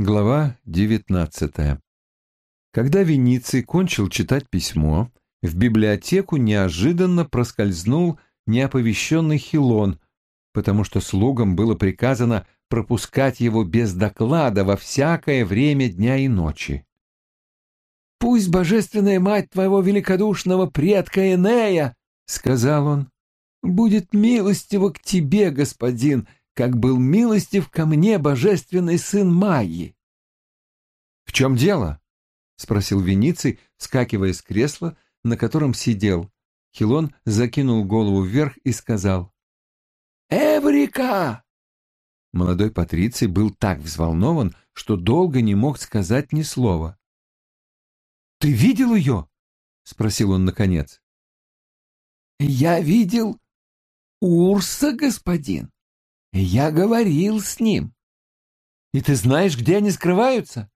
Глава девятнадцатая. Когда Вениций кончил читать письмо, в библиотеку неожиданно проскользнул неоповещенный Хилон, потому что слугам было приказано пропускать его без доклада во всякое время дня и ночи. «Пусть божественная мать твоего великодушного предка Энея, — сказал он, — будет милостива к тебе, господин, как был милостив ко мне божественный сын Майи». «В чем дело?» — спросил Вениций, скакивая с кресла, на котором сидел. Хилон закинул голову вверх и сказал. «Эврика!» Молодой Патриций был так взволнован, что долго не мог сказать ни слова. «Ты видел ее?» — спросил он наконец. «Я видел Урса, господин. Я говорил с ним». «И ты знаешь, где они скрываются?»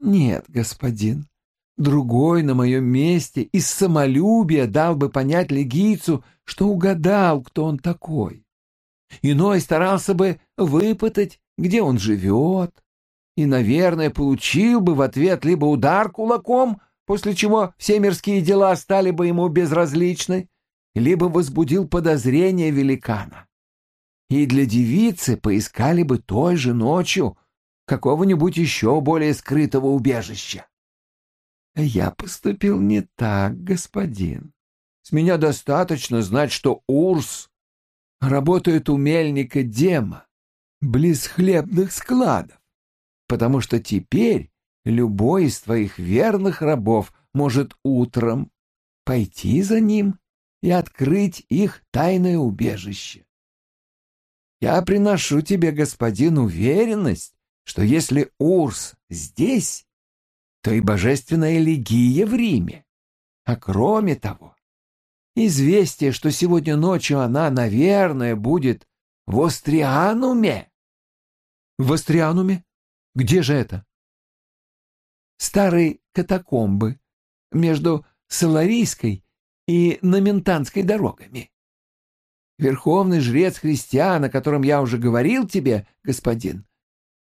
«Нет, господин. Другой на моем месте из самолюбия дал бы понять легийцу, что угадал, кто он такой. Иной старался бы выпытать, где он живет, и, наверное, получил бы в ответ либо удар кулаком, после чего все мирские дела стали бы ему безразличны, либо возбудил подозрение великана. И для девицы поискали бы той же ночью какого-нибудь еще более скрытого убежища. Я поступил не так, господин. С меня достаточно знать, что Урс работает у мельника Дема, близ хлебных складов, потому что теперь любой из твоих верных рабов может утром пойти за ним и открыть их тайное убежище. Я приношу тебе, господин, уверенность, что если Урс здесь, то и божественная легия в Риме. А кроме того, Известие, что сегодня ночью она, наверное, будет в Остриануме. В Остриануме? Где же это? Старые катакомбы между Саларийской и Наментанской дорогами. Верховный жрец христиан, о котором я уже говорил тебе, господин,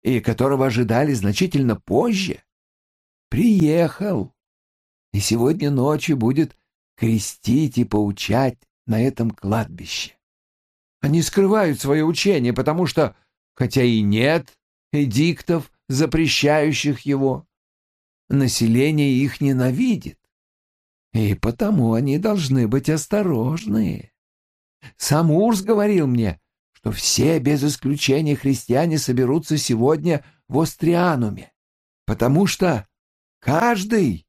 и которого ожидали значительно позже, приехал, и сегодня ночью будет крестить и поучать на этом кладбище. Они скрывают свое учение, потому что, хотя и нет эдиктов, запрещающих его, население их ненавидит, и потому они должны быть осторожны. Сам Урс говорил мне, что все без исключения христиане соберутся сегодня в Остриануме, потому что каждый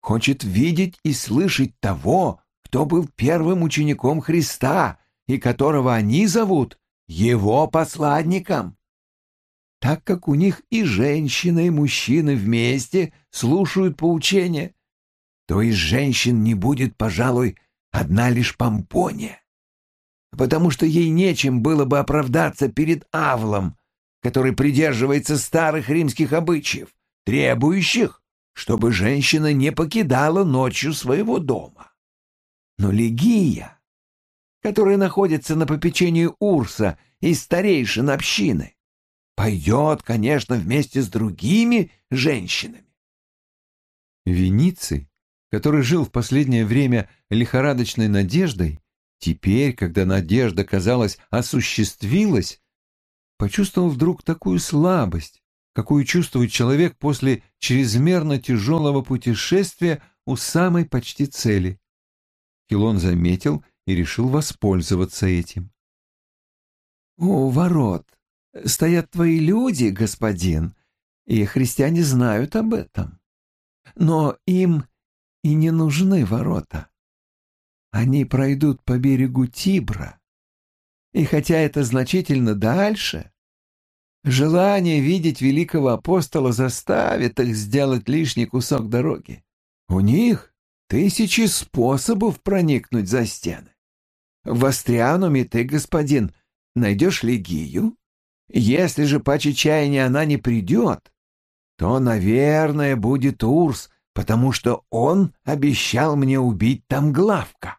хочет видеть и слышать того, кто был первым учеником Христа и которого они зовут его посланником. Так как у них и женщины, и мужчины вместе слушают поучения, то из женщин не будет, пожалуй, одна лишь помпония, потому что ей нечем было бы оправдаться перед Авлом, который придерживается старых римских обычаев, требующих, чтобы женщина не покидала ночью своего дома. Но Легия, которая находится на попечении Урса и старейшин общины, пойдет, конечно, вместе с другими женщинами. Вениций, который жил в последнее время лихорадочной надеждой, теперь, когда надежда, казалось, осуществилась, почувствовал вдруг такую слабость, какую чувствует человек после чрезмерно тяжелого путешествия у самой почти цели. Хилон заметил и решил воспользоваться этим. «У ворот стоят твои люди, господин, и христиане знают об этом. Но им и не нужны ворота. Они пройдут по берегу Тибра. И хотя это значительно дальше, Желание видеть великого апостола заставит их сделать лишний кусок дороги. У них тысячи способов проникнуть за стены. В Астриануме ты, господин, найдешь Легию. Если же по чаяния она не придет, то, наверное, будет Урс, потому что он обещал мне убить там Главка.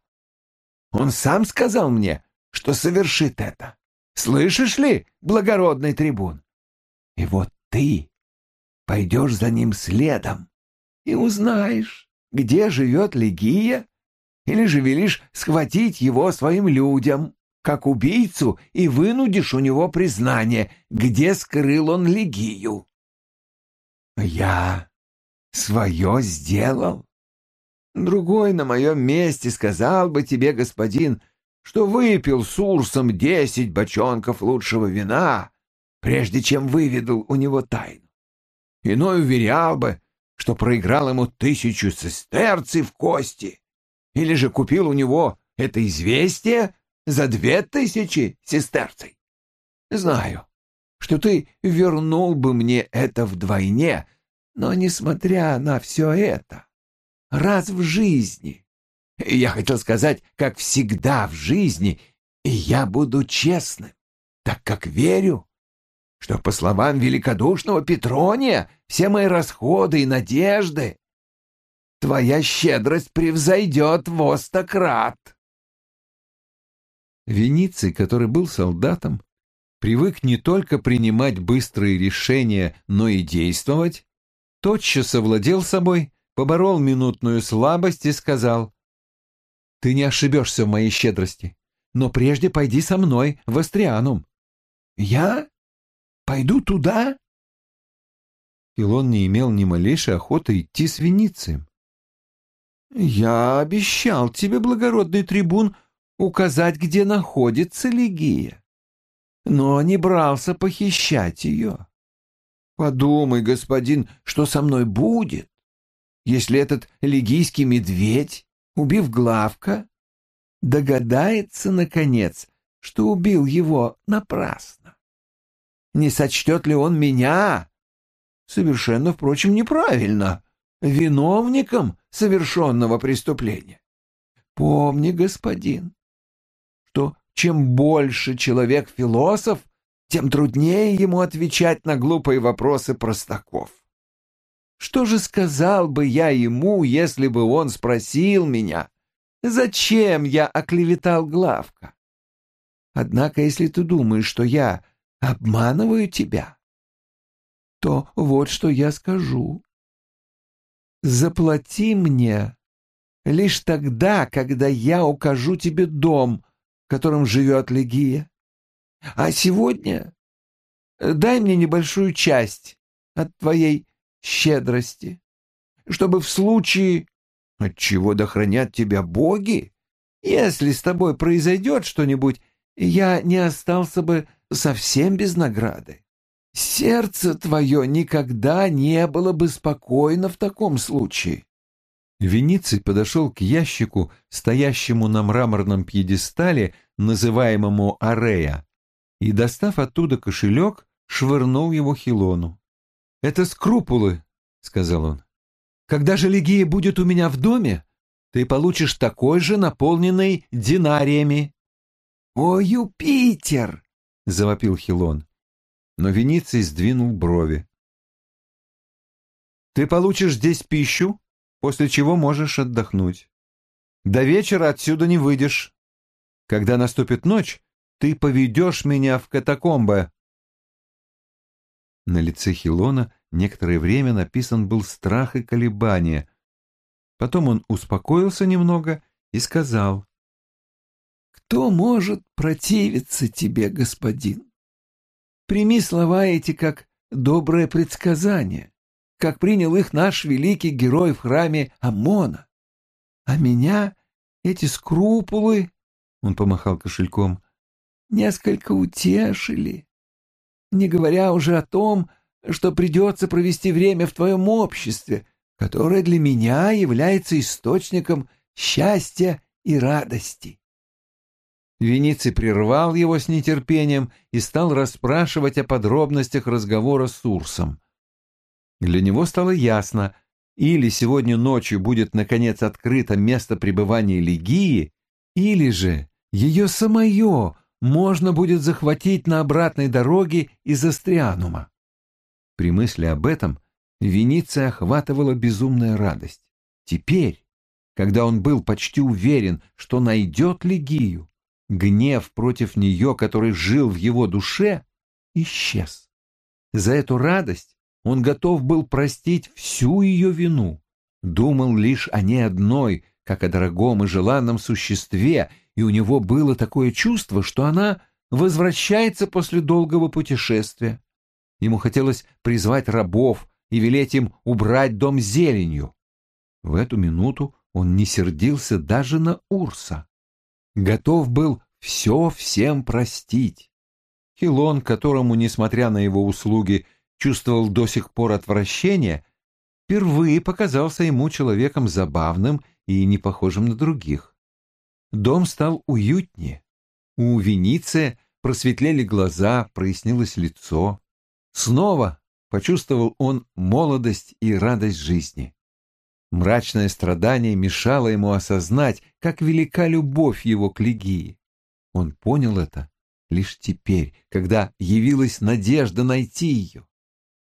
Он сам сказал мне, что совершит это. Слышишь ли, благородный трибун? И вот ты пойдешь за ним следом и узнаешь, где живет Легия, или же велишь схватить его своим людям, как убийцу, и вынудишь у него признание, где скрыл он Легию. Я свое сделал. Другой на моем месте сказал бы тебе, господин, что выпил с Урсом десять бочонков лучшего вина, прежде чем выведал у него тайну. Иной уверял бы, что проиграл ему тысячу сестерций в кости, или же купил у него это известие за две тысячи сестерций. Знаю, что ты вернул бы мне это вдвойне, но, несмотря на все это, раз в жизни, я хотел сказать, как всегда в жизни, я буду честным, так как верю, что, по словам великодушного Петрония, все мои расходы и надежды, твоя щедрость превзойдет во сто крат. Который был солдатом, привык не только принимать быстрые решения, но и действовать, тотчас овладел собой, поборол минутную слабость и сказал, «Ты не ошибешься в моей щедрости, но прежде пойди со мной в Астрианум». «Я? Пойду туда?» Филон не имел ни малейшей охоты идти с Веницием. «Я обещал тебе, благородный трибун, указать, где находится Легия, но не брался похищать ее. Подумай, господин, что со мной будет, если этот легийский медведь, убив Главка, догадается, наконец, что убил его напрасно. Не сочтет ли он меня, совершенно, впрочем, неправильно, виновником совершенного преступления? Помни, господин, что чем больше человек философ, тем труднее ему отвечать на глупые вопросы простаков. Что же сказал бы я ему, если бы он спросил меня, зачем я оклеветал Главка? Однако, если ты думаешь, что я обманываю тебя, то вот что я скажу. Заплати мне лишь тогда, когда я укажу тебе дом, в котором живет Легия. А сегодня дай мне небольшую часть от твоей щедрости, чтобы в случае, от чего дохранят тебя боги, если с тобой произойдет что-нибудь, я не остался бы совсем без награды. Сердце твое никогда не было бы спокойно в таком случае. Вениций подошел к ящику, стоящему на мраморном пьедестале, называемому Арея, и, достав оттуда кошелек, швырнул его Хилону. «Это скрупулы», — сказал он. «Когда же Легия будет у меня в доме, ты получишь такой же, наполненный динариями». «О, Юпитер!» — завопил Хилон. Но Вениций сдвинул брови. «Ты получишь здесь пищу, после чего можешь отдохнуть. До вечера отсюда не выйдешь. Когда наступит ночь, ты поведешь меня в катакомбы. На лице Хилона некоторое время написан был страх и колебания. Потом он успокоился немного и сказал. «Кто может противиться тебе, господин? Прими слова эти как доброе предсказание, как принял их наш великий герой в храме Амона. А меня эти скрупулы, — он помахал кошельком, несколько утешили, не говоря уже о том, что придется провести время в твоем обществе, которое для меня является источником счастья и радости. Вениций прервал его с нетерпением и стал расспрашивать о подробностях разговора с Урсом. Для него стало ясно, или сегодня ночью будет, наконец, открыто место пребывания Легии, или же ее самое можно будет захватить на обратной дороге из Астрианума. При мысли об этом Вениция охватывала безумная радость. Теперь, когда он был почти уверен, что найдет Легию, гнев против нее, который жил в его душе, исчез. За эту радость Он готов был простить всю ее вину. Думал лишь о ней одной, как о дорогом и желанном существе, и у него было такое чувство, что она возвращается после долгого путешествия. Ему хотелось призвать рабов и велеть им убрать дом зеленью. В эту минуту он не сердился даже на Урса. Готов был все всем простить. Хилон, которому, несмотря на его услуги, чувствовал до сих пор отвращение, впервые показался ему человеком забавным и не похожим на других. Дом стал уютнее. У Вениция просветлели глаза, прояснилось лицо. Снова почувствовал он молодость и радость жизни. Мрачное страдание мешало ему осознать, как велика любовь его к Лигии. Он понял это лишь теперь, когда явилась надежда найти ее.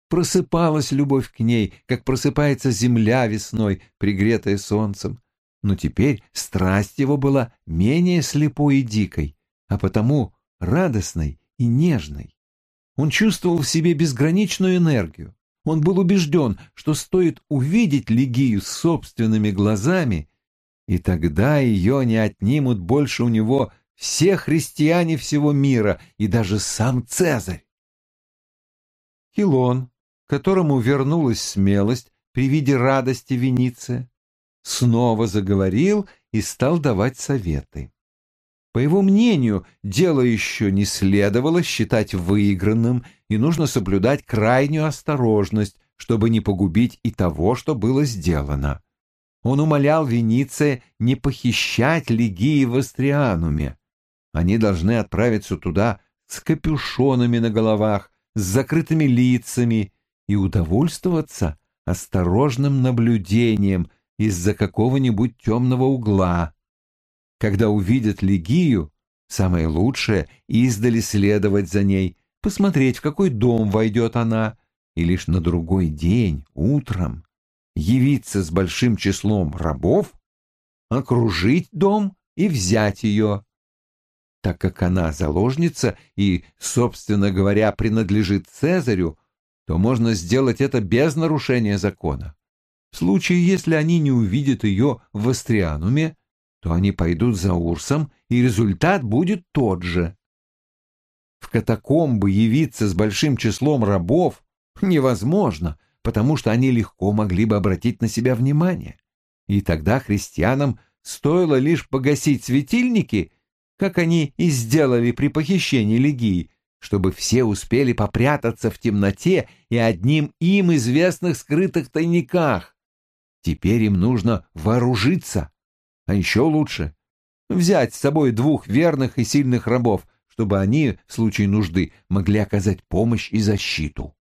Просыпалась любовь к ней, как просыпается земля весной, пригретая солнцем. Но теперь страсть его была менее слепой и дикой, а потому радостной и нежной. Он чувствовал в себе безграничную энергию. Он был убежден, что стоит увидеть Лигию собственными глазами, и тогда ее не отнимут больше у него все христиане всего мира и даже сам Цезарь. Хилон, которому вернулась смелость при виде радости Вениция, снова заговорил и стал давать советы. По его мнению, дело еще не следовало считать выигранным, и нужно соблюдать крайнюю осторожность, чтобы не погубить и того, что было сделано. Он умолял Вениция не похищать Лигии в Астриануме. Они должны отправиться туда с капюшонами на головах, с закрытыми лицами и удовольствоваться осторожным наблюдением из-за какого-нибудь темного угла. Когда увидят Лигию, самое лучшее — издали следовать за ней, посмотреть, в какой дом войдет она, и лишь на другой день, утром, явиться с большим числом рабов, окружить дом и взять ее. Так как она заложница и, собственно говоря, принадлежит Цезарю, то можно сделать это без нарушения закона. В случае, если они не увидят ее в Астриануме, то они пойдут за Урсом, и результат будет тот же. В катакомбы явиться с большим числом рабов невозможно, потому что они легко могли бы обратить на себя внимание. И тогда христианам стоило лишь погасить светильники, как они и сделали при похищении Легии, чтобы все успели попрятаться в темноте и одним им известных скрытых тайниках. Теперь им нужно вооружиться, а еще лучше взять с собой двух верных и сильных рабов, чтобы они в случае нужды могли оказать помощь и защиту.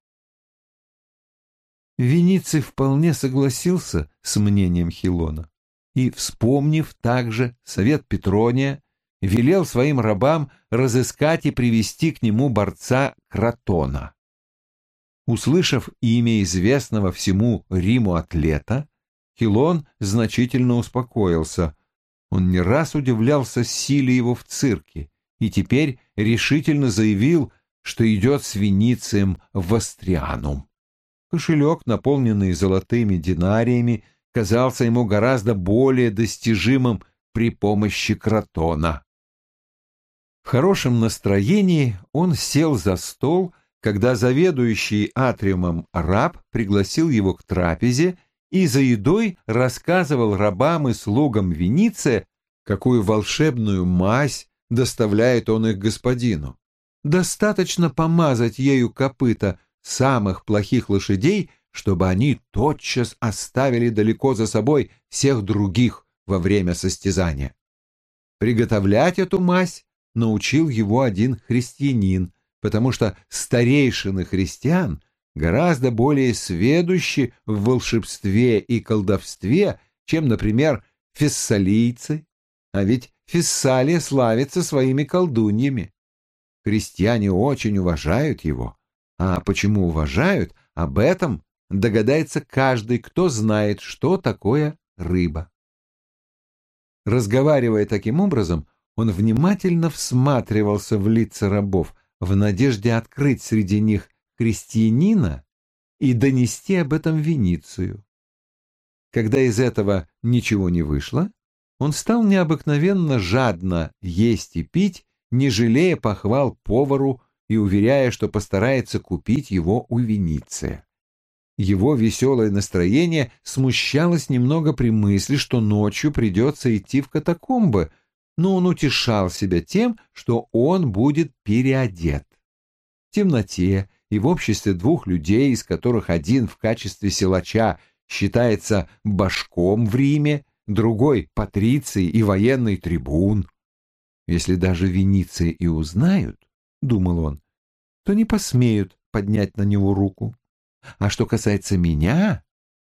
Вениций вполне согласился с мнением Хилона и, вспомнив также совет Петрония, велел своим рабам разыскать и привести к нему борца Кратона. Услышав имя известного всему Риму атлета, Хилон значительно успокоился. Он не раз удивлялся силе его в цирке и теперь решительно заявил, что идет с Веницием в Астрианум. Кошелек, наполненный золотыми динариями, казался ему гораздо более достижимым при помощи кротона. В хорошем настроении он сел за стол, когда заведующий атриумом раб пригласил его к трапезе и за едой рассказывал рабам и слугам Вениция, какую волшебную мазь доставляет он их господину. Достаточно помазать ею копыта самых плохих лошадей, чтобы они тотчас оставили далеко за собой всех других во время состязания. Приготовлять эту мазь научил его один христианин, потому что старейшины христиан гораздо более сведущи в волшебстве и колдовстве, чем, например, фессалийцы, а ведь Фессалия славится своими колдуньями. Христиане очень уважают его, а почему уважают, об этом догадается каждый, кто знает, что такое рыба. Разговаривая таким образом, он внимательно всматривался в лица рабов в надежде открыть среди них христианина и донести об этом Веницию. Когда из этого ничего не вышло, он стал необыкновенно жадно есть и пить, не жалея похвал повару и уверяя, что постарается купить его у Вениция. Его веселое настроение смущалось немного при мысли, что ночью придется идти в катакомбы, но он утешал себя тем, что он будет переодет. В темноте и в обществе двух людей, из которых один в качестве силача считается башком в Риме, другой — патриций и военный трибун. Если даже Вениции и узнают, — думал он, — то не посмеют поднять на него руку. А что касается меня,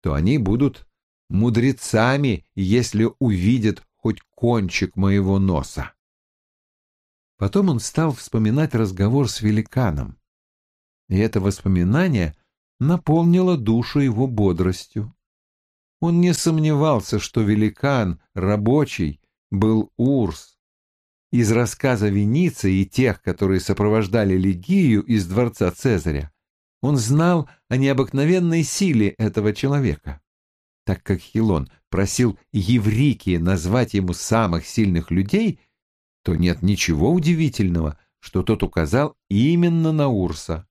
то они будут мудрецами, если увидят хоть кончик моего носа. Потом он стал вспоминать разговор с великаном, и это воспоминание наполнило душу его бодростью. Он не сомневался, что великан, рабочий, был Урс. Из рассказа Вениции и тех, которые сопровождали Легию из дворца Цезаря, он знал о необыкновенной силе этого человека. Так как Хилон просил Еврикии назвать ему самых сильных людей, то нет ничего удивительного, что тот указал именно на Урса.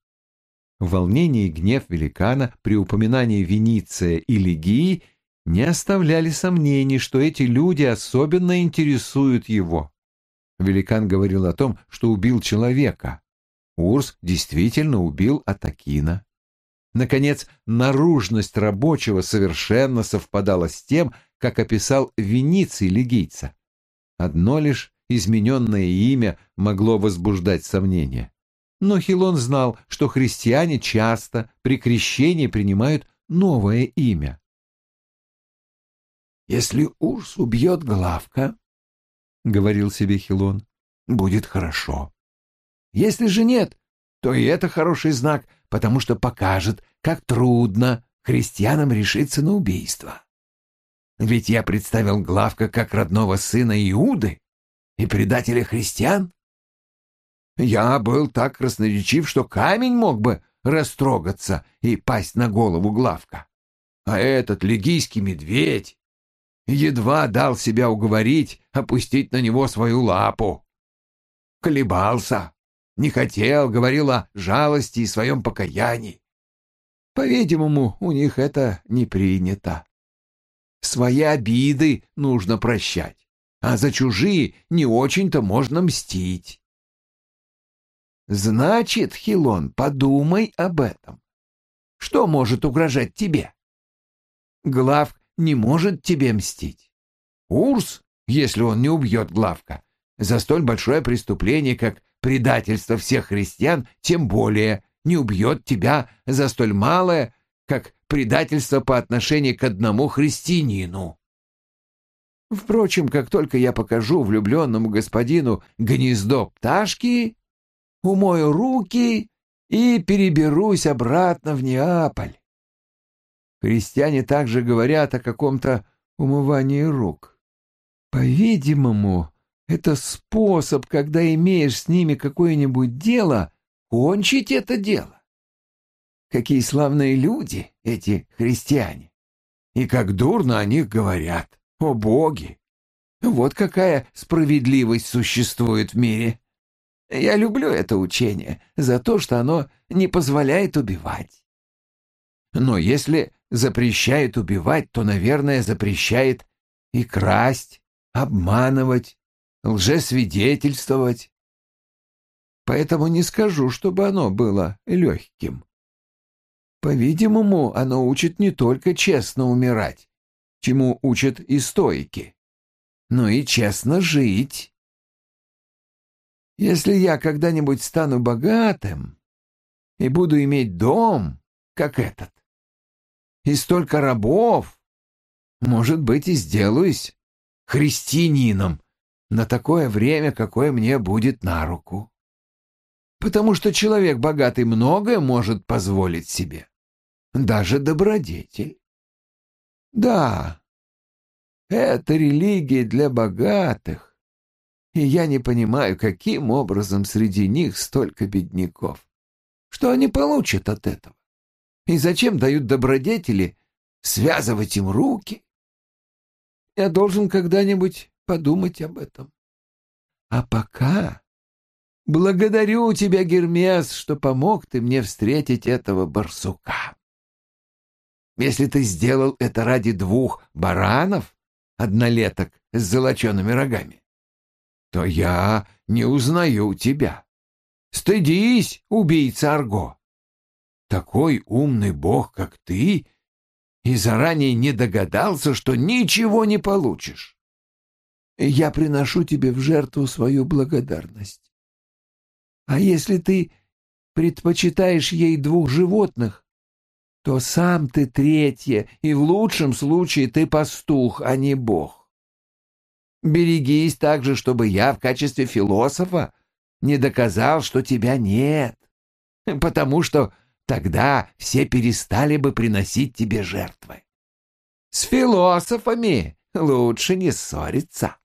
Волнение и гнев великана при упоминании Вениция и Легии не оставляли сомнений, что эти люди особенно интересуют его. Великан говорил о том, что убил человека, Урс действительно убил Атакина. Наконец, наружность рабочего совершенно совпадала с тем, как описал Вениций легийца. Одно лишь измененное имя могло возбуждать сомнения. Но Хилон знал, что христиане часто при крещении принимают новое имя. «Если Урс убьет Главка, — говорил себе Хилон, — будет хорошо. Если же нет, то и это хороший знак, потому что покажет, как трудно христианам решиться на убийство. Ведь я представил Главка как родного сына Иуды и предателя христиан. Я был так красноречив, что камень мог бы растрогаться и пасть на голову Главка. А этот легийский медведь едва дал себя уговорить опустить на него свою лапу. Колебался, не хотел, говорил о жалости и своем покаянии. По-видимому, у них это не принято. Свои обиды нужно прощать, а за чужие не очень-то можно мстить. Значит, Хилон, подумай об этом. Что может угрожать тебе? Глав не может тебе мстить. Урс, если он не убьет Главка, за столь большое преступление, как предательство всех христиан, тем более не убьет тебя за столь малое, как предательство по отношению к одному христианину. Впрочем, как только я покажу влюбленному господину гнездо пташки, умою руки и переберусь обратно в Неаполь. Христиане также говорят о каком-то умывании рук. По-видимому, это способ, когда имеешь с ними какое-нибудь дело, кончить это дело. Какие славные люди эти христиане! И как дурно о них говорят, о боги! Вот какая справедливость существует в мире. Я люблю это учение за то, что оно не позволяет убивать. Но если запрещает убивать, то, наверное, запрещает и красть, обманывать, лжесвидетельствовать. Поэтому не скажу, чтобы оно было легким. По-видимому, оно учит не только честно умирать, чему учат и стойки, но и честно жить. Если я когда-нибудь стану богатым и буду иметь дом, как этот, и столько рабов, может быть, и сделаюсь христианином на такое время, какое мне будет на руку. Потому что человек богатый многое может позволить себе, даже добродетель. Да, это религия для богатых, и я не понимаю, каким образом среди них столько бедняков. Что они получат от этого? И зачем дают добродетели связывать им руки? Я должен когда-нибудь подумать об этом. А пока благодарю тебя, Гермес, что помог ты мне встретить этого барсука. Если ты сделал это ради двух баранов, однолеток с золочеными рогами, то я не узнаю тебя. Стыдись, убийца Арго. Такой умный бог, как ты, и заранее не догадался, что ничего не получишь. Я приношу тебе в жертву свою благодарность. А если ты предпочитаешь ей двух животных, то сам ты третье, и в лучшем случае ты пастух, а не бог. Берегись также, чтобы я в качестве философа не доказал, что тебя нет, потому что тогда все перестали бы приносить тебе жертвы. С философами лучше не ссориться.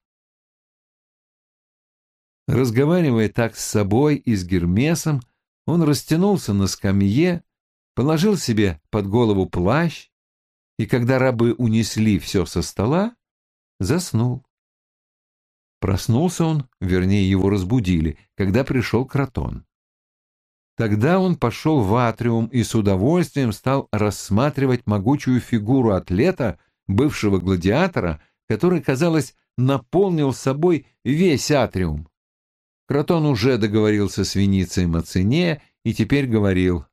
Разговаривая так с собой и с Гермесом, он растянулся на скамье, положил себе под голову плащ и, когда рабы унесли все со стола, заснул. Проснулся он, вернее, его разбудили, когда пришел Кротон. Тогда он пошел в атриум и с удовольствием стал рассматривать могучую фигуру атлета, бывшего гладиатора, который, казалось, наполнил собой весь атриум. Кротон уже договорился с Веницием о цене и теперь говорил.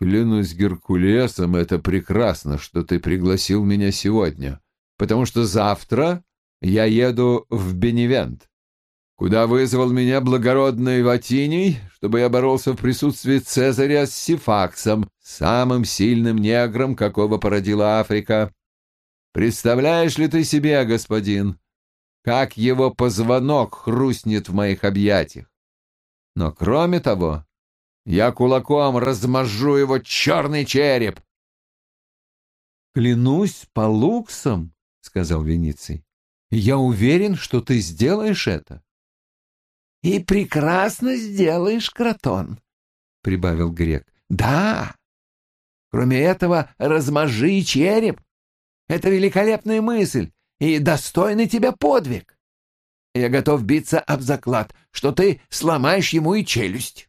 «Клянусь Геркулесом, это прекрасно, что ты пригласил меня сегодня, потому что завтра я еду в Беневент, куда вызвал меня благородный Ватиний, чтобы я боролся в присутствии Цезаря с Сифаксом, самым сильным негром, какого породила Африка. Представляешь ли ты себе, господин, как его позвонок хрустнет в моих объятиях? Но кроме того, я кулаком размажу его черный череп. «Клянусь по луксам», — сказал Вениций, я уверен, что ты сделаешь это. — И прекрасно сделаешь, Кротон, — прибавил грек. — Да. Кроме этого, размажи череп. Это великолепная мысль и достойный тебя подвиг. Я готов биться об заклад, что ты сломаешь ему и челюсть.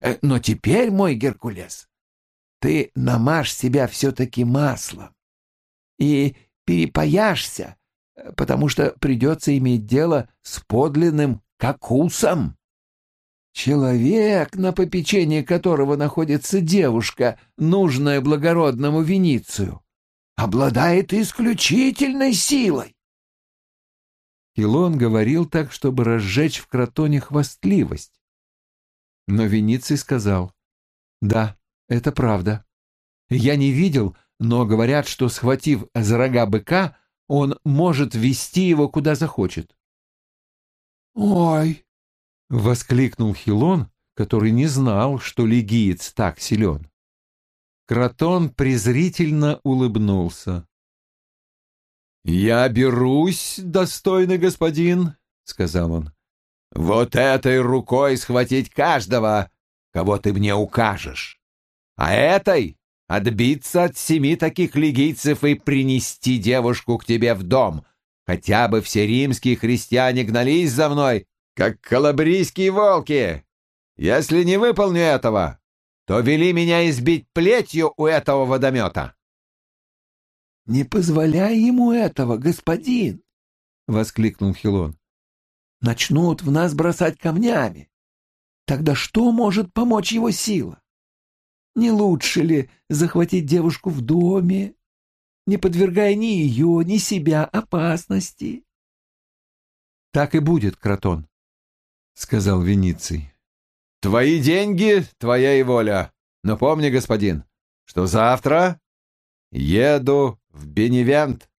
Э, но теперь, мой Геркулес, ты намажь себя все-таки маслом и перепаяшься, потому что придется иметь дело с подлинным какусом. Человек, на попечении которого находится девушка, нужная благородному Веницию, обладает исключительной силой. Хилон говорил так, чтобы разжечь в кротоне хвастливость. Но Вениций сказал, «Да, это правда. Я не видел, но говорят, что, схватив за рога быка, он может вести его куда захочет. «Ой!» — воскликнул Хилон, который не знал, что легиец так силен. Кротон презрительно улыбнулся. «Я берусь, достойный господин», — сказал он, — «вот этой рукой схватить каждого, кого ты мне укажешь, а этой отбиться от семи таких легийцев и принести девушку к тебе в дом. Хотя бы все римские христиане гнались за мной, как калабрийские волки. Если не выполню этого, то вели меня избить плетью у этого водомета. — Не позволяй ему этого, господин! — воскликнул Хилон. — Начнут в нас бросать камнями. Тогда что может помочь его сила? Не лучше ли захватить девушку в доме, не подвергая ни ее, ни себя опасности? — Так и будет, Кротон, — сказал Вениций. — Твои деньги — твоя и воля. Но помни, господин, что завтра еду в Беневент.